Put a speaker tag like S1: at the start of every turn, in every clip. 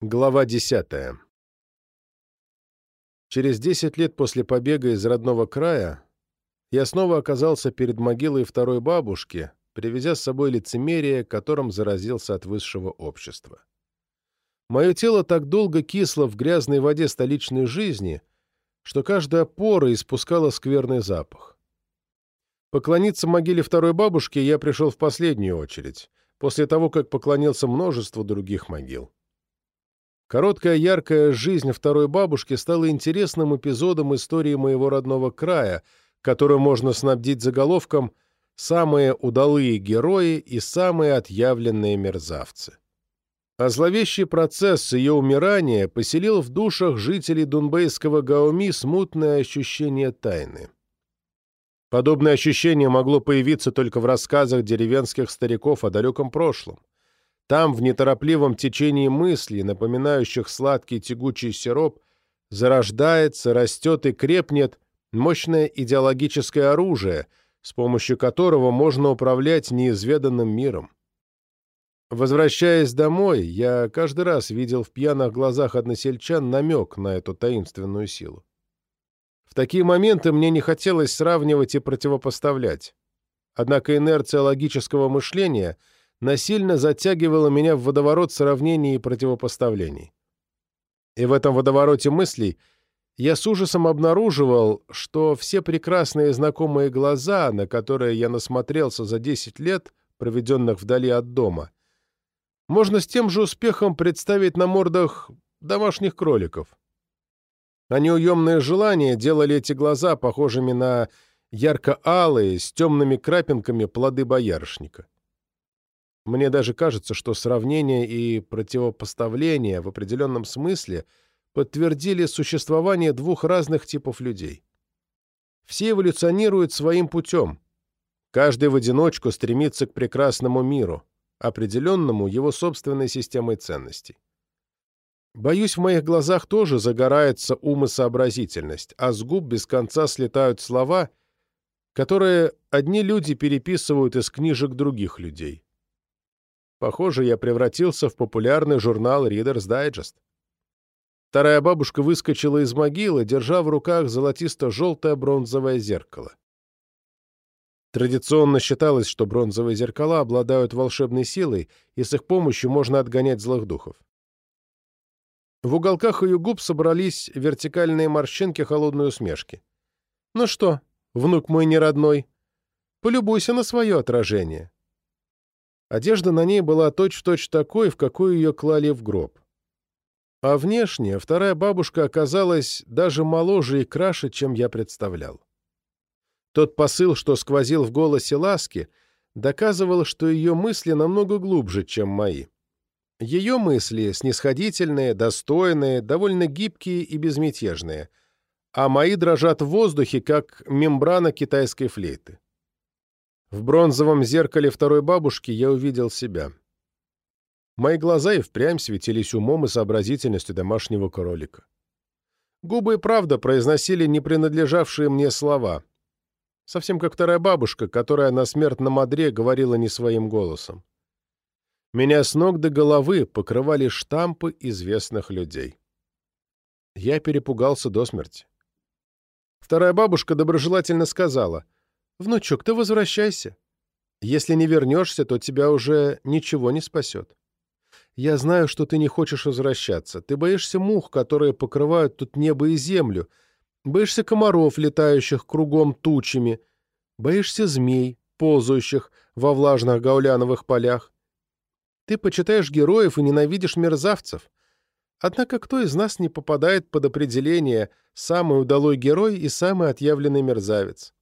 S1: Глава 10. Через 10 лет после побега из родного края я снова оказался перед могилой второй бабушки, привезя с собой лицемерие, которым заразился от высшего общества. Мое тело так долго кисло в грязной воде столичной жизни, что каждая пора испускала скверный запах. Поклониться могиле второй бабушки я пришел в последнюю очередь, после того, как поклонился множеству других могил. Короткая яркая жизнь второй бабушки стала интересным эпизодом истории моего родного края, которую можно снабдить заголовком «Самые удалые герои и самые отъявленные мерзавцы». А зловещий процесс ее умирания поселил в душах жителей дунбейского Гауми смутное ощущение тайны. Подобное ощущение могло появиться только в рассказах деревенских стариков о далеком прошлом. Там, в неторопливом течении мыслей, напоминающих сладкий тягучий сироп, зарождается, растет и крепнет мощное идеологическое оружие, с помощью которого можно управлять неизведанным миром. Возвращаясь домой, я каждый раз видел в пьяных глазах односельчан намек на эту таинственную силу. В такие моменты мне не хотелось сравнивать и противопоставлять. Однако инерция логического мышления — насильно затягивало меня в водоворот сравнений и противопоставлений. И в этом водовороте мыслей я с ужасом обнаруживал, что все прекрасные знакомые глаза, на которые я насмотрелся за 10 лет, проведенных вдали от дома, можно с тем же успехом представить на мордах домашних кроликов. А неуемные желания делали эти глаза похожими на ярко-алые, с темными крапинками плоды боярышника. Мне даже кажется, что сравнение и противопоставление в определенном смысле подтвердили существование двух разных типов людей. Все эволюционируют своим путем. Каждый в одиночку стремится к прекрасному миру, определенному его собственной системой ценностей. Боюсь, в моих глазах тоже загорается ум и сообразительность, а с губ без конца слетают слова, которые одни люди переписывают из книжек других людей. Похоже, я превратился в популярный журнал Reader's Digest. Вторая бабушка выскочила из могилы, держа в руках золотисто-желтое бронзовое зеркало. Традиционно считалось, что бронзовые зеркала обладают волшебной силой, и с их помощью можно отгонять злых духов. В уголках ее губ собрались вертикальные морщинки холодной усмешки. «Ну что, внук мой неродной, полюбуйся на свое отражение. Одежда на ней была точь-в-точь -точь такой, в какую ее клали в гроб. А внешне вторая бабушка оказалась даже моложе и краше, чем я представлял. Тот посыл, что сквозил в голосе ласки, доказывал, что ее мысли намного глубже, чем мои. Ее мысли снисходительные, достойные, довольно гибкие и безмятежные, а мои дрожат в воздухе, как мембрана китайской флейты. В бронзовом зеркале второй бабушки я увидел себя. Мои глаза и впрямь светились умом и сообразительностью домашнего кролика. Губы и правда произносили не принадлежавшие мне слова. Совсем как вторая бабушка, которая на смертном одре говорила не своим голосом. Меня с ног до головы покрывали штампы известных людей. Я перепугался до смерти. Вторая бабушка доброжелательно сказала — «Внучок, ты возвращайся. Если не вернешься, то тебя уже ничего не спасет. Я знаю, что ты не хочешь возвращаться. Ты боишься мух, которые покрывают тут небо и землю, боишься комаров, летающих кругом тучами, боишься змей, ползающих во влажных гауляновых полях. Ты почитаешь героев и ненавидишь мерзавцев. Однако кто из нас не попадает под определение «самый удалой герой» и «самый отъявленный мерзавец»?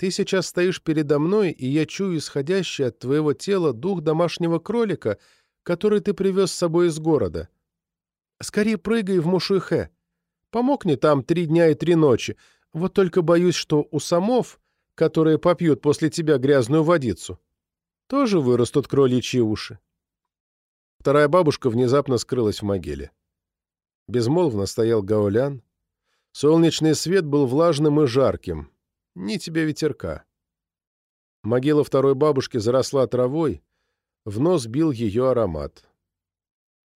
S1: Ты сейчас стоишь передо мной, и я чую исходящий от твоего тела дух домашнего кролика, который ты привез с собой из города. Скорее прыгай в Мушуйхэ. Помокни там три дня и три ночи. Вот только боюсь, что у самов, которые попьют после тебя грязную водицу, тоже вырастут кроличьи уши. Вторая бабушка внезапно скрылась в могиле. Безмолвно стоял Гаулян. Солнечный свет был влажным и жарким. Ни тебе ветерка. Могила второй бабушки заросла травой, в нос бил ее аромат.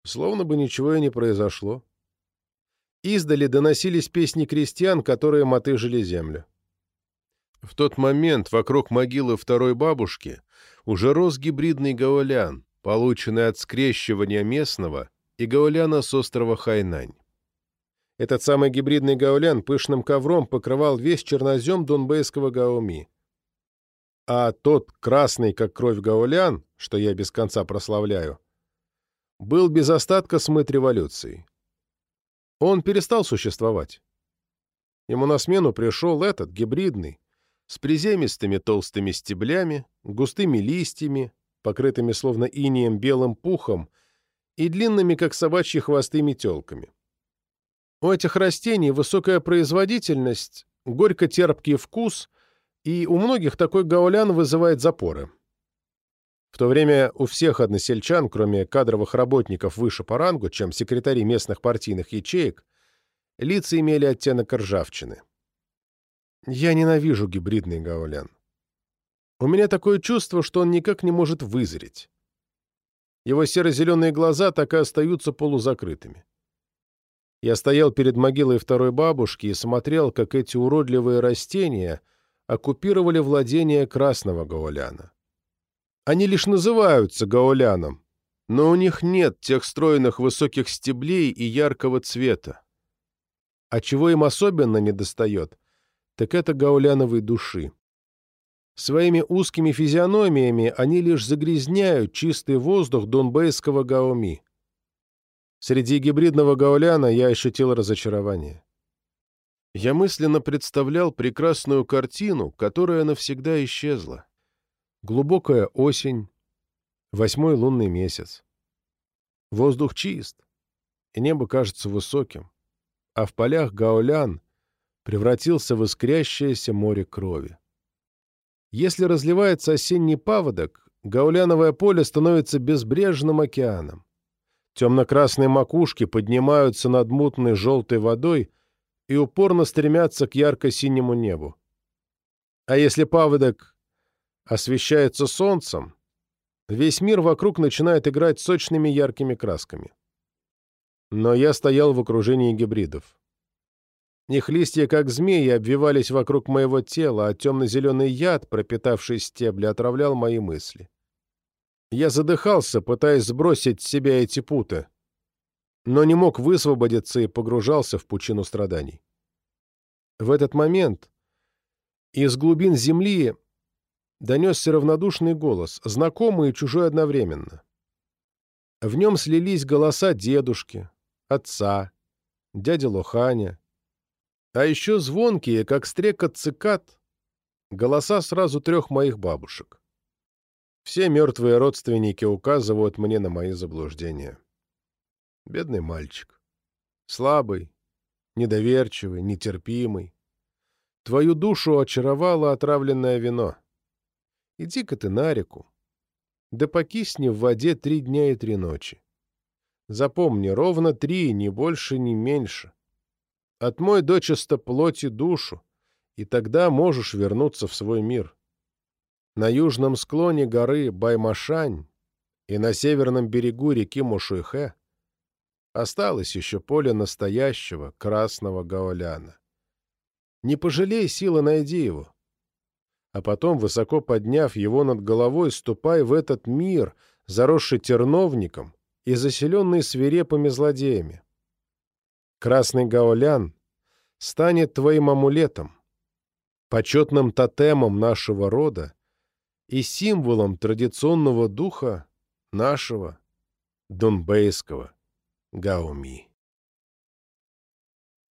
S1: Словно бы ничего и не произошло. Издали доносились песни крестьян, которые мотыжили землю. В тот момент вокруг могилы второй бабушки уже рос гибридный гаулян, полученный от скрещивания местного и гауляна с острова Хайнань. Этот самый гибридный гаулян пышным ковром покрывал весь чернозем донбейского гауми. А тот красный, как кровь гаулян, что я без конца прославляю, был без остатка смыт революцией. Он перестал существовать. Ему на смену пришел этот, гибридный, с приземистыми толстыми стеблями, густыми листьями, покрытыми словно инием белым пухом и длинными, как собачьи хвосты, метелками. У этих растений высокая производительность, горько-терпкий вкус, и у многих такой гаулян вызывает запоры. В то время у всех односельчан, кроме кадровых работников выше по рангу, чем секретари местных партийных ячеек, лица имели оттенок ржавчины. Я ненавижу гибридный гаулян. У меня такое чувство, что он никак не может вызреть. Его серо-зеленые глаза так и остаются полузакрытыми. Я стоял перед могилой второй бабушки и смотрел, как эти уродливые растения оккупировали владение красного гауляна. Они лишь называются гауляном, но у них нет тех стройных высоких стеблей и яркого цвета. А чего им особенно недостает, так это гауляновой души. Своими узкими физиономиями они лишь загрязняют чистый воздух донбейского гауми. Среди гибридного гауляна я ощутил разочарование. Я мысленно представлял прекрасную картину, которая навсегда исчезла. Глубокая осень, восьмой лунный месяц. Воздух чист, и небо кажется высоким, а в полях гаулян превратился в искрящееся море крови. Если разливается осенний паводок, гауляновое поле становится безбрежным океаном. Темно-красные макушки поднимаются над мутной желтой водой и упорно стремятся к ярко-синему небу. А если паводок освещается солнцем, весь мир вокруг начинает играть сочными яркими красками. Но я стоял в окружении гибридов. Их листья, как змеи, обвивались вокруг моего тела, а темно-зеленый яд, пропитавший стебли, отравлял мои мысли. Я задыхался, пытаясь сбросить с себя эти путы, но не мог высвободиться и погружался в пучину страданий. В этот момент из глубин земли донесся равнодушный голос, знакомый и чужой одновременно. В нем слились голоса дедушки, отца, дяди Лоханя, а еще звонкие, как стрекот цикад, голоса сразу трех моих бабушек. Все мертвые родственники указывают мне на мои заблуждения. Бедный мальчик. Слабый, недоверчивый, нетерпимый. Твою душу очаровало отравленное вино. Иди-ка ты на реку. Да покисни в воде три дня и три ночи. Запомни, ровно три, ни больше, ни меньше. Отмой дочисто плоть и душу, и тогда можешь вернуться в свой мир. На южном склоне горы Баймашань и на северном берегу реки Мушуйхэ осталось еще поле настоящего красного гауляна. Не пожалей силы, найди его. А потом, высоко подняв его над головой, ступай в этот мир, заросший терновником и заселенный свирепыми злодеями. Красный гаулян станет твоим амулетом, почетным тотемом нашего рода и символом традиционного духа нашего донбейского гауми.